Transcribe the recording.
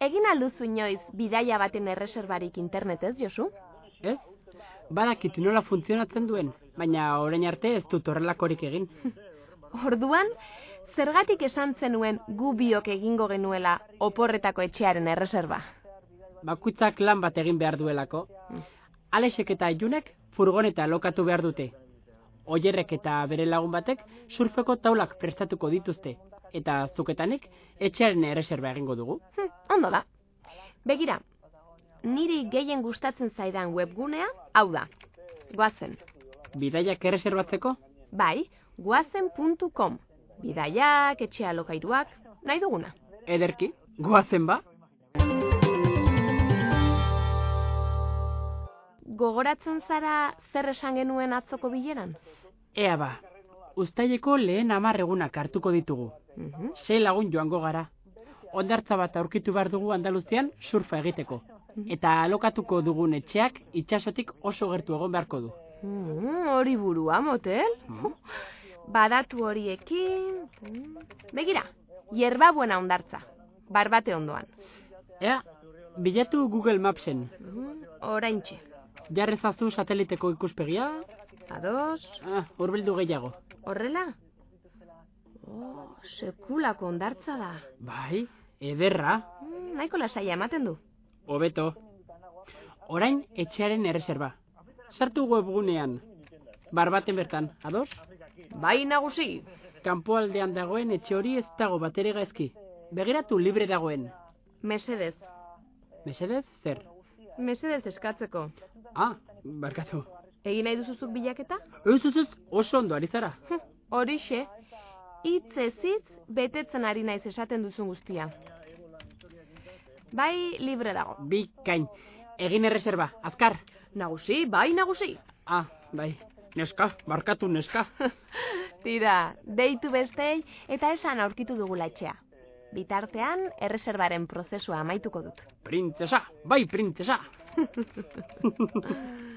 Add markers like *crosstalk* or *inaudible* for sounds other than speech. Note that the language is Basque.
Egin alduzu inoiz bidaia baten erreserbarik internetez, Josu? Ez? Badakit nola funtzionatzen duen, baina orain arte ez dut horrelakorik egin. *laughs* Orduan, zergatik esan zenuen gu biok egingo genuela oporretako etxearen erreserba? Bakuitzak lan bat egin behar duelako. Alexek eta Junek furgoneta lokatu behar dute. Oierrek eta bere lagun batek surfeko taulak prestatuko dituzte. Eta zuketanik etxearen erreserba egingo dugu. Hm, ondo da. Begira, niri gehien gustatzen zaidan webgunea, hau da. Goazen. Bidaiak erreserbatzeko? Bai, goazen.com. Bidaiak, etxea lokairuak, nahi duguna. Ederki, goazen ba? Gogoratzen zara zer esan genuen atzoko bileran? Ea ba, ustaileko lehen hamar egunak hartuko ditugu. Mhm. Sei lagun joango gara. Ondartza bat aurkitu behar dugu Andaluzian surfa egiteko. Eta alokatuko dugun etxeak itsasotik oso gertu egon beharko du. Mm, hori burua, motel? *laughs* Badatu horiekin... mm, Begira, hierba buena ondartza. Barbate ondoan. Ea, bilatu Google Mapsen. Mm, Oraintxe. Jarrezazu sateliteko ikuspegia, Ados, ah, urbildu gehiago. horrela? Oh, sekulako ondartza da. Bai, ederra, Mm, nahiko lasaia ematen du. hobeto. Orain etxearen erreserba. Sartu webgunean. Barbaten bertan, ados? Bai nagusi. Kanpoaldean dagoen etxe hori ez dago batere gaizki. Begiratu libre dagoen. Mesedez. Mesedez, zer? Mesedez eskatzeko. Ah, barkatu. Egin nahi duzuzuk bilaketa? Ez, ez, ez, oso ondo ari zara. Horixe. Hitz ez hitz betetzen ari naiz esaten duzun guztia. Bai libre dago. Bikain. Egin erreserba, azkar. Nagusi, bai nagusi. Ah, bai. Neska, barkatu neska. *laughs* Tira, deitu bestei eta esan aurkitu dugula etxea. Bitartean, erreserbaren prozesua amaituko dut. Printzesa, bai printzesa. *laughs*